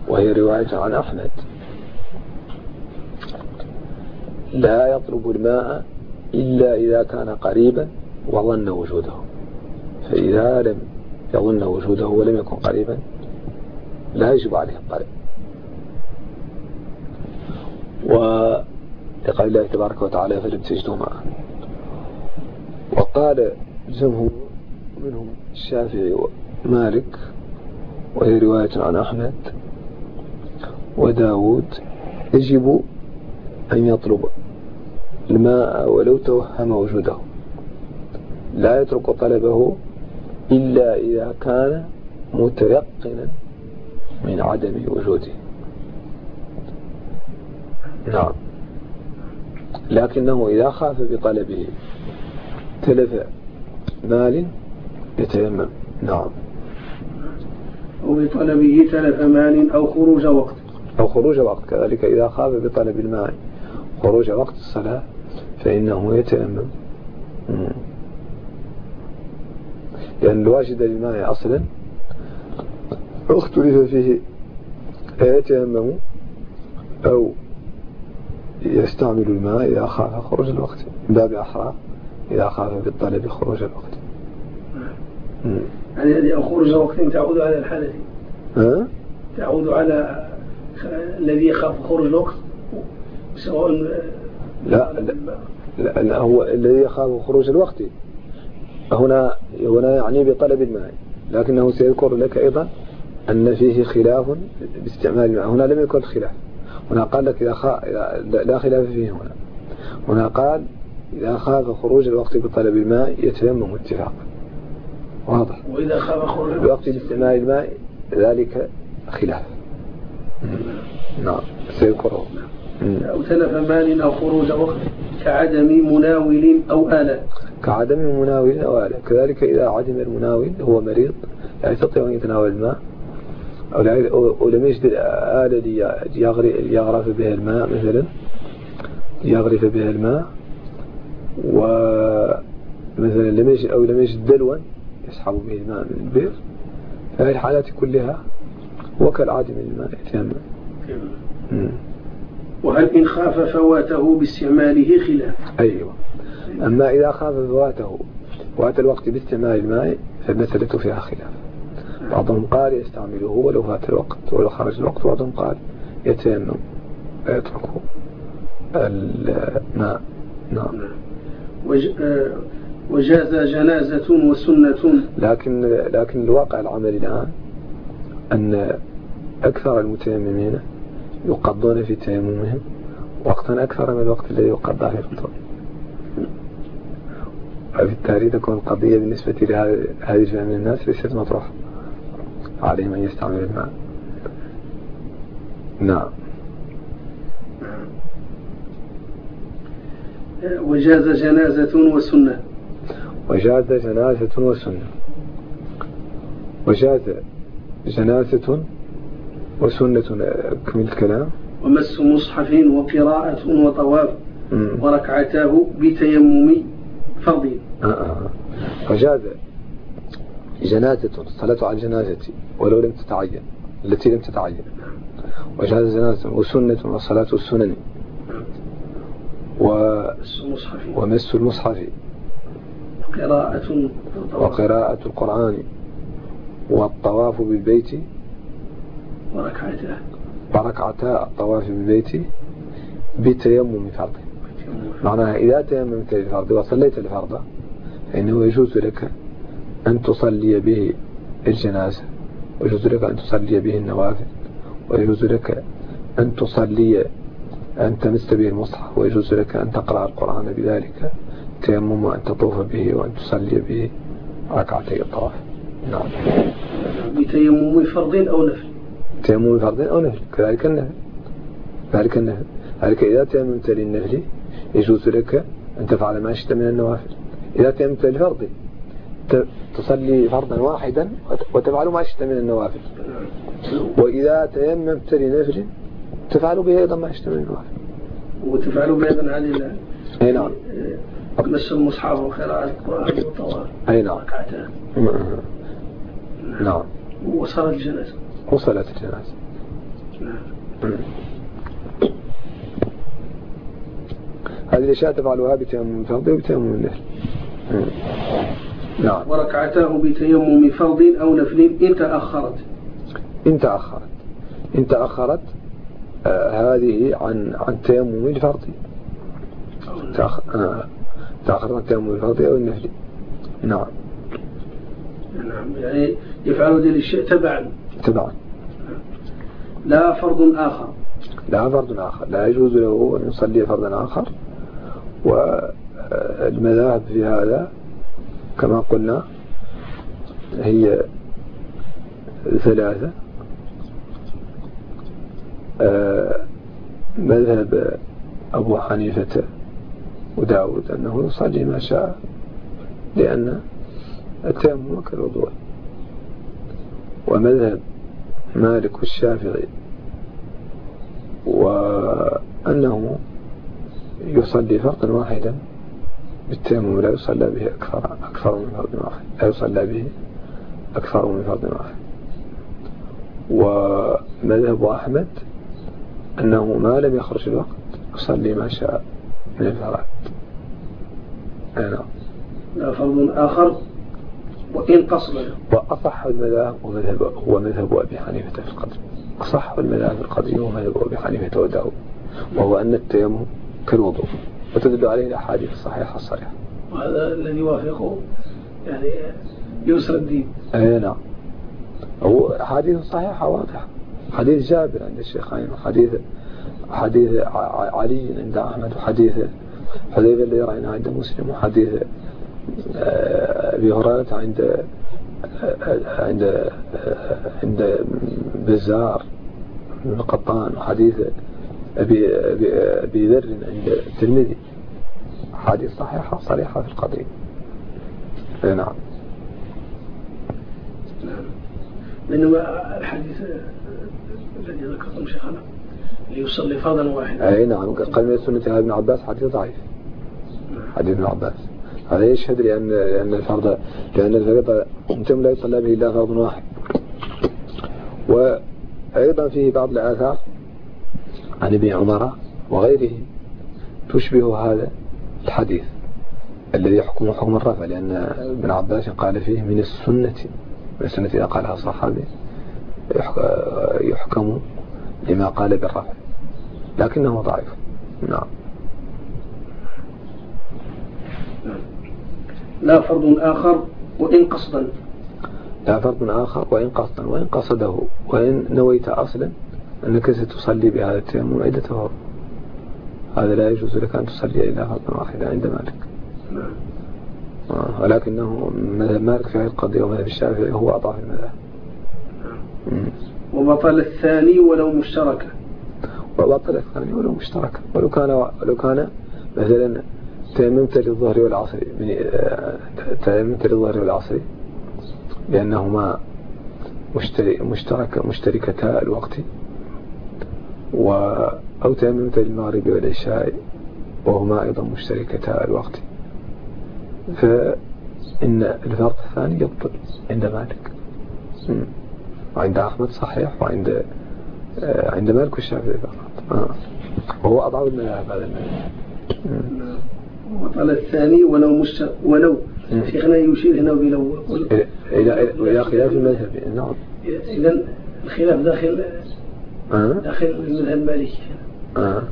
وهي رواية عن أحمد. لا يطلب الماء إلا إذا كان قريبا وظن وجوده. فإذا لم يظن وجوده ولم يكن قريبا لا يجب عليه الطلب. ولقال الله تبارك وتعالى فلم تجدوا معه وقال جمهور منهم الشافعي ومالك وهي رواية عن أحمد وداود يجب أن يطلب الماء ولو توهم وجوده. لا يترك طلبه إلا إذا كان متيقنا من عدم وجوده. نعم. لكنه إذا خاف بطلبه تلف مال يتيمم. نعم. وبطلبه تلف مال أو خروج وقت. أو خروج وقت. كذلك إذا خاف بطلب الماء خروج وقت الصلاة فإنه يتيمم لأن الواجد للماء أصلا اختلف فيه أيتيمم أو يستعمل الماء إذا خاف خروج الوقت. باب أحرى إذا خاف بالطلب خروج الوقت. يعني هذه خروج الوقت تعود على الحالة ها؟ تعود على الذي يخاف خروج الوقت؟ سواء لا لا, لا هو الذي يخاف خروج الوقت. هنا هنا يعني بطلب الماء لكنه سيذكر لك أيضا أن فيه خلاف باستعمال الماء هنا لم يكن خلاف. هنا قال لك إذا, خا... لا خلاف فيه هنا. هنا قال إذا خاف خروج الوقت بطلب الماء يتيمم اتفاقا. واضح. وإذا خاف خروج الوقت باستعمال الماء ذلك خلاف. نعم سيذكره. أو تلف مال أو خروج وقت كعدم مناول أو آلة كعدم مناول أو آلة كذلك إذا عدم المناول هو مريض لا يستطيع أن يتناول الماء أو لم يجد آلة ليغرف بها الماء مثلا. ليغرف بها الماء ومثلا لم يجد أو لم يجد دلوا يسحب به الماء من البئر. فهذه الحالات كلها هو كالعادم الماء يتيمم وهل إن خاف فواته باستعماله خلاف. أيوة. أما إذا خاف فواته فوات الوقت باستعمال الماء فالمسألة فيها خلاف. بعضهم قال يستعمله ولو فات الوقت ولو خرج الوقت. بعضهم قال يتيمم ويترك الماء. نعم. آه، وجاز جنازة وسنة. لكن لكن الواقع العملي الآن أن أكثر المتيممين يقضون في تيممهم وقتا أكثر من الوقت الذي يقضى في الفطور فبالتالي تكون القضية بالنسبة لهذه الفئة من الناس ليست مطروحة. عليهم أن يستعملوا الماء. نعم. وجاز جنازة وسنة. وجاز جنازة وسنة. وجاز جنازة وسنة كمل الكلام. ومس مصحف وقراءة وطواف وركعتاه بتيمم فرض آه آه. وجاز جنازة الصلاة على الجنازة ولو لم تتعين التي لم تتعين. وجاز جنازة وسنة وصلاة السنن. و ومس المصحف. قراءة وقراءة القرآن. والطواف بالبيت. وركعتا وركعتا الطواف بالبيت بتيمم فرض معناها إذا تيممت للفرض وصليت الفرض فإنه يجوز لك أن تصلي به الجنازة ويجوز لك أن تصلي به النوافل ويجوز لك أن تصلي أن تمس به المصحف ويجوز لك أن تقرأ القرآن بذلك تيمم وأن تطوف به وأن تصلي به ركعتي الطواف. نعم. بتيمم فرض أو نفل؟ تيمم فرض أو نفل كذلك النفل كذلك النفل ذلك إذا تيممت للنفل يجوز لك أن تفعل ما شئت من النوافل. إذا تيممت للفرض تصلي فرضا واحدا وتفعل ما شئت من النوافل. وإذا تيممت لنفل تفعل به أيضا ما شئت من النوافل. وتفعل به أيضا هذه أي نعم. مس المصحف وقراءة القرآن والطواف أي نعم. نعم. وصلت الجنازة. وصلت الجنازة. نعم. هذه الأشياء تفعلها بتيمم الفرض وبتيمم النفل. نعم. وركعتاه بتيمم فرض أو نفل إن تأخرت. إن تأخرت. إن تأخرت آه هذه عن عن تيمم الفرض تأخر آه تأخرت عن تيمم الفرض أو النفل. نعم. نعم. يعني يفعل ذلك الشيء تبعا. تبعا لا فرض آخر. لا فرض آخر. لا يجوز له أن يصلي فرضا آخر. والمذاهب في هذا كما قلنا هي ثلاثة. آه، مذهب أبو حنيفة وداود أنه يصلي ما شاء لأن التيمم كالوضوء. ومذهب مالك والشافعي وأنه يصلي فرقا واحدا بالتيمم لا يصلى به أكثر أكثر من فرد واحد لا يصلى به أكثر من فرد واحد. ومذهب أحمد أنه ما لم يخرج الوقت يصلي ما شاء من الفرائض. لا فرض آخر؟ وإن قصد وأصح المذاهب ومذهب هو مذهب أبي حنيفة في القدر. أصح المذاهب القدر هو مذهب أبي حنيفة وداود وهو أن التيمم كالوضوء وتدل عليه الأحاديث الصحيحة الصريحة. وهذا الذي يوافقه يعني يسر الدين. أي نعم. هو حديث صحيحة واضحة. حديث جابر عند الشيخين وحديث حديث علي عند أحمد وحديث حذيفة اللي رأينا عند مسلم وحديث أبي هريرة عند عند عند بزار بن قطان وحديث أبي, أبي, ذر عند الترمذي. حديث صحيحة صريحة في القضية نعم. بينما الحديث الذي ذكرته شيخنا؟ ليصلي فرضا واحدا. أي نعم. قال من السنة ابن عباس حديث ضعيف. حديث ابن عباس. هذا يشهد لأن لأن الفرض لأن الفريضة متم لا يصلى به إلا فرض واحد. وأيضا فيه بعض الآثار عن ابن عمر وغيره تشبه هذا الحديث الذي يحكم حكم الرفع لأن ابن عباس قال فيه من السنة من السنة إذا قالها الصحابي يحكم لما قال بالرفع لكنه ضعيف. نعم. لا فرض آخر وإن قصدا لا فرض آخر وإن قصدا وإن قصده وإن نويت أصلا أنك ستصلي بهذا التيمم عدة فرض هذا لا يجوز لك أن تصلي إلا فرضا واحدا عند مالك. آه، ولكنه مالك في هذه القضية ومذهب الشافعي هو أضعف المذاهب. وبطل الثاني ولو مشتركا وبطل الثاني ولو مشتركا ولو كان ولو كان مثلا تيممت للظهر والعصر. تيممت للظهر والعصر. لأنهما مشترك مشتركتا الوقت. و أو تيممت للمغرب والعشاء وهما أيضا مشتركتا الوقت. فإن الفرق الثاني يبطل عند مالك. وعند أحمد صحيح وعند آه، عند مالك والشافعي فقط. آه. وهو أضعف المذاهب هذا المذهب. وطل الثاني ولو مش ولو شيخنا يشير هنا بلو إلى إلى خلاف المذهب. نعم. إذا الخلاف داخل آه. داخل المذهب المالكي. آه.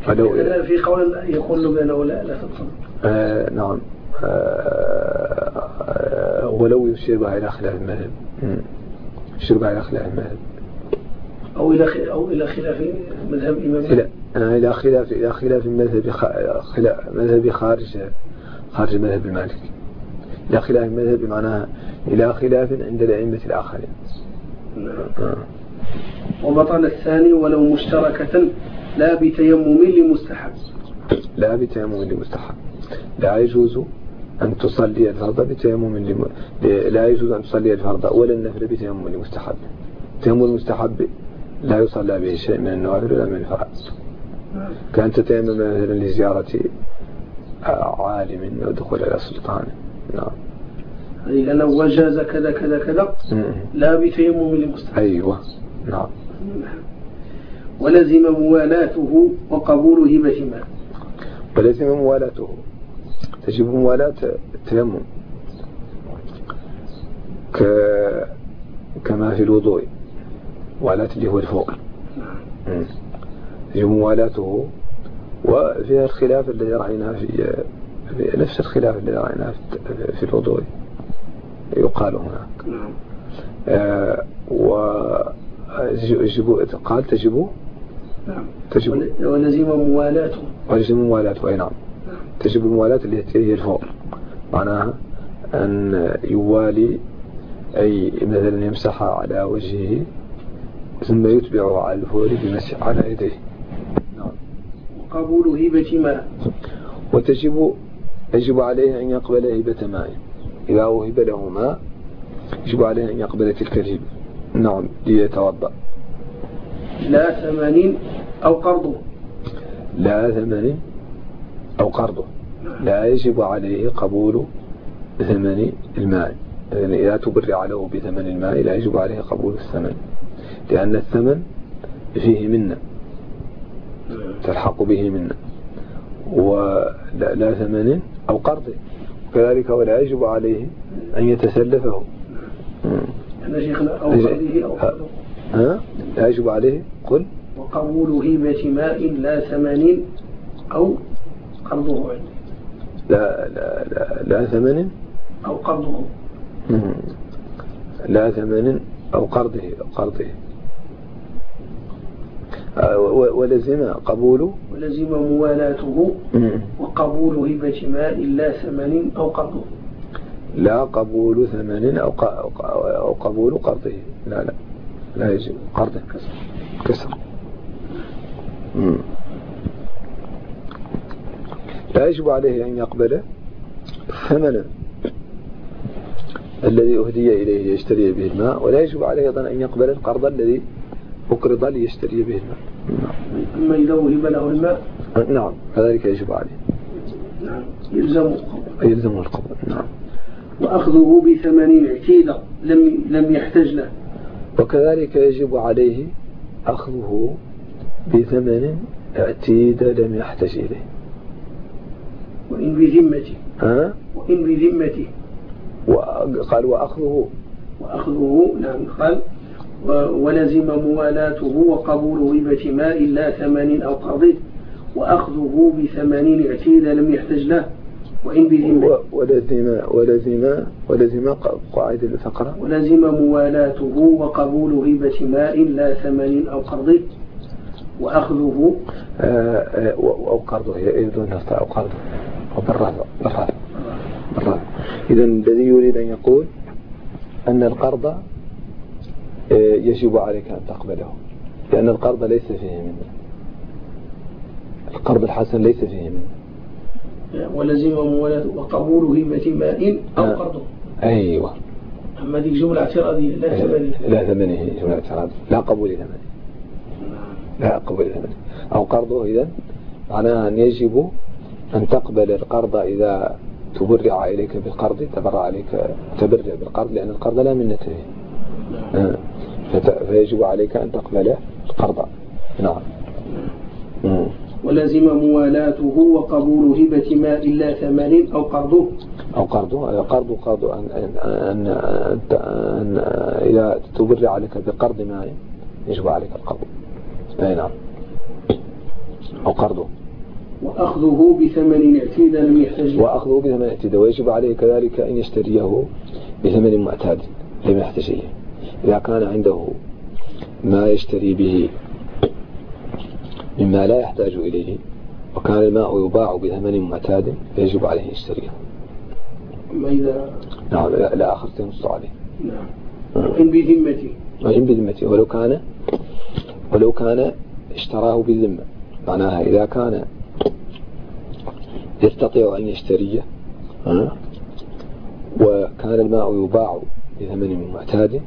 فلو في قول يقول بأنه لا لا تدخل آه. نعم. آه. ولو يشير بها إلى خلاف المذهب. يشير بها إلى خلاف المذهب. أو إلى أو إلى خلاف مذهب إمام إلى خلاف إلى خلاف المذهب خلاف مذهب خارج خارج المذهب المالكي إلى خلاف المذهب معناها إلى خلاف عند الأئمة الآخرين. نعم. آه. وبطل الثاني ولو مشتركة لا بتيمم لمستحب. لا بتيمم لمستحب. لا يجوز أن تصلي الفرض بتيمم لم... لا يجوز أن تصلي الفرض ولا النفل بتيمم لمستحب. تيمم المستحب لا يصلى به شيء من النوافل ولا من الفرائض. كان تتيمم مثلا لزيارة عالم أو دخول على سلطان. نعم. أي لأنه وجاز كذا كذا كذا لا بتيمم لمستحب أيوة. نعم. ولزم موالاته وقبول هبهما ولزم موالاته. تجب موالاة التيمم. ك... كما في الوضوء. اللي هو الفوق يجب موالاته وفيها الخلاف الذي رأيناه في... نفس الخلاف الذي رأيناه في الوضوء. يقال هناك. نعم. آه ويجب قال تجب؟ نعم. تجب. ولزم موالاته. ولزم موالاته أي نعم. نعم. تجب الموالاة اللي هي الفور. معناها أن يوالي أي مثلا يمسح على وجهه ثم يتبعه على الفور بمسح على يديه. وقبول هبة ماء وتجب يجب عليه أن يقبل هبة ماء إذا وهب له ماء يجب عليه أن يقبل تلك الهبة نعم ليتوضأ. لا ثمن أو قرضه. لا ثمن أو قرضه. لا يجب عليه قبول ثمن الماء. يعني إذا تبرع له بثمن الماء لا يجب عليه قبول الثمن. لأن الثمن فيه منة. تلحق به منا ولا ثمن أو قرض. وكذلك ولا يجب عليه أن يتسلفه. قرضه قرضه ها؟ لا يجب عليه؟ قل. وقبول هبة ماء لا ثمن أو قرضه. لا لا لا, لا ثمن. أو قرضه. لا ثمن أو قرضه أو قرضه. ولزم قبول ولزم موالاته وقبول هبة ماء لا ثمن أو قرضه لا قبول ثمن أو أو قبول قرضه. لا لا لا يجب. قرضه. كسر. كسر. لا يجب عليه أن يقبل ثمنا الذي أهدي إليه ليشتري به الماء ولا يجب عليه أيضا أن يقبل القرض الذي أقرض ليشتري به الماء. أما إذا وهب له الماء؟ نعم كذلك يجب عليه. نعم. يلزم يلزم القبض نعم. وأخذه بثمن اعتيد لم لم يحتج له. وكذلك يجب عليه أخذه بثمن اعتيد لم يحتج إليه. وإن بذمته. ها؟ وإن بذمته. وقال وأخذه. وأخذه نعم قال ولزم موالاته وقبول هبة ماء لا ثمن أو قرض وأخذه بثمن اعتيد لم يحتج له وإن بذمة ولزم ولزم ولزم قاعد الفقرة. ولزم موالاته وقبول هبة ماء لا ثمن أو قرض وأخذه آه، آه، أو قرضه يريدون أو قرضه. أو بالرفع بالرفع بالرفع. إذا الذي يريد أن يقول أن القرض يجب عليك أن تقبله لأن القرض ليس فيه منه. القرض الحسن ليس فيه منه. ولزم مولد وقبول هبة ماء أو آه. قرضه. أيوة. أما دي جملة اعتراضية لا ثمنه لا ثمنه جملة اعتراض. لا قبول ثمنه لا قبول ثمنه أو قرضه إذا؟ معناها أن يجب أن تقبل القرض إذا تبرع إليك بالقرض تبرع عليك تبرع بالقرض لأن القرض لا منة فيه. نعم. آه. فيجب عليك أن تقبل القرض. نعم. ولزم موالاته وقبول هبة ما إلا ثمن أو قرضه. أو قرضه. قرض قرض أن, أن, أن, أن إذا تبرع عليك بقرض ما يجب عليك القرض. أي نعم. أو قرضه. وأخذه بثمن اعتيد لم يحتج. وأخذه بثمن اعتيد. ويجب عليه كذلك أن يشتريه بثمن معتاد لم يحتج إليه إذا كان عنده ما يشتري به مما لا يحتاج إليه وكان الماء يباع بثمن معتاد فيجب عليه يشتريه أما إذا نعم لا آخر تنص عليه. نعم. وإن بذمته وإن بذمته ولو كان ولو كان اشتراه بالذمة. معناها إذا كان يستطيع أن يشتريه وكان الماء يباع بثمن معتاد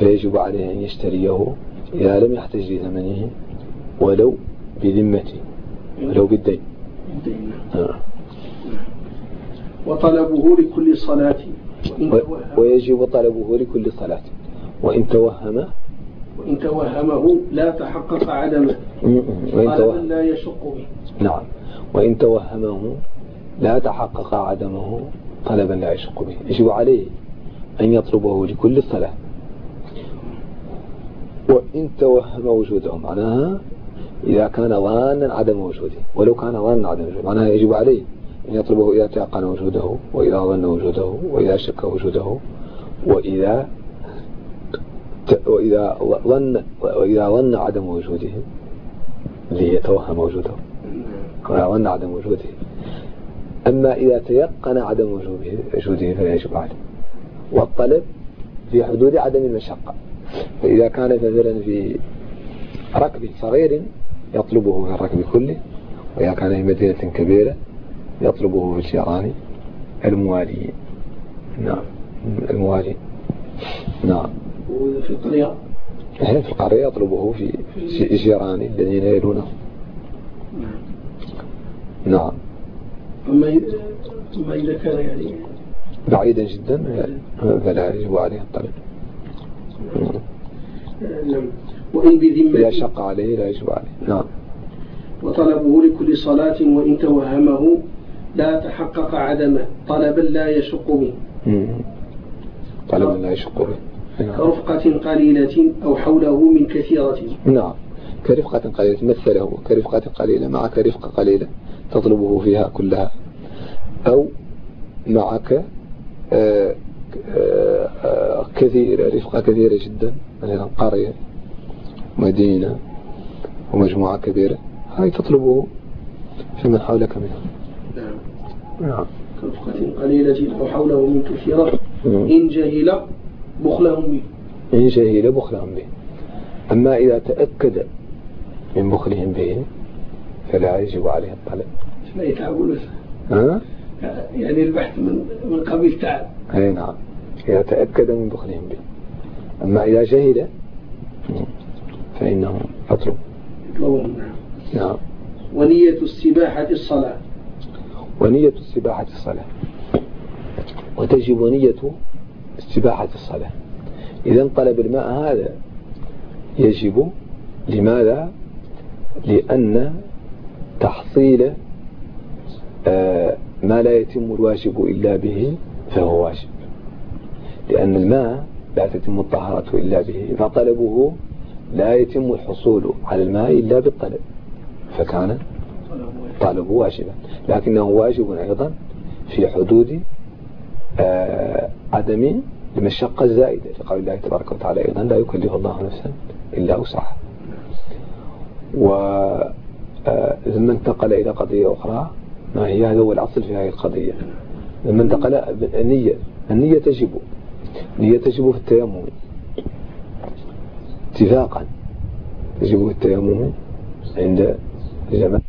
فيجب عليه أن يشتريه إذا لم يحتج لثمنه ولو بذمته ولو بالدين. وطلبه لكل صلاة. ويجب طلبه لكل صلاة. وإن توهم وإن توهمه لا تحقق عدمه. وإن توهم لا يشق به. نعم. وإن توهمه لا تحقق عدمه طلبا لا يشق به. يجب عليه أن يطلبه لكل صلاة. وإن توهم وجوده معناها إذا كان ظانا عدم وجوده. ولو كان ظانا عدم وجوده. معناها يجب عليه أن يطلبه إذا تيقن وجوده وإذا ظن وجوده وإذا شك وجوده وإذا وإذا ظن وإذا ظن عدم وجوده ليتوهم وجوده وإذا ظن عدم وجوده. أما إذا تيقن عدم وجوده فلا يجب عليه. والطلب في حدود عدم المشقة. فإذا كان مثلا في ركب صغير يطلبه في الركب كله وإذا كان في مدينة كبيرة يطلبه في الجيران المواليين نعم. الموالي. نعم. في القرية؟ في القرية يطلبه في الجيران الذين يلونه نعم. أما إذا كان يعني بعيدا جدا فلا يجب عليه الطلب. نعم. وإن بذمة إذا شق عليه لا يجب عليه. نعم. وطلبه لكل صلاة وإن توهمه لا تحقق عدمه. طلبا لا يشق به. طلبا لا يشق به. نعم. كرفقة قليلة أو حوله من كثيرة. نعم. كرفقة قليلة. مثله. كرفقة قليلة. معك رفقة قليلة تطلبه فيها كلها. أو معك آه، كثيرة رفقة كثيرة جدا. مثلا قرية مدينة ومجموعة كبيرة. هاي تطلبه في من حولك منها. نعم. نعم كرفقة قليلة أو حوله من كثيرة. إن جهل بخلهم به. إن جهل بخلهم به. أما إذا تأكد من بخلهم به فلا يجب عليه الطلب. لا يتعبون ها؟ يعني البحث من من قبيل تعب. أي نعم. إذا تأكد من بخلهم به. أما إذا جهل فإنه نعم نعم. ونية السباحة الصلاة. ونية السباحة الصلاة. وتجب نية استباحة الصلاة. إذا طلب الماء هذا يجب لماذا؟ لأن تحصيل آه، ما لا يتم الواجب إلا به فهو واجب. لأن الماء لا تتم الطهارة إلا به فطلبه لا يتم الحصول على الماء إلا بالطلب فكان طلبه واجبا. لكنه واجب أيضا في حدود آه، عدم المشقة الزائدة لقول الله تبارك وتعالى أيضا لا يكلف الله نفسا إلا وسعها. آه، انتقل إلى قضية أخرى. ما هي هذا هو الأصل في هذه القضية. لما انتقل النية النية تجب النية تجب في التيمم. اتفاقا تجب في التيمم عند الجماعة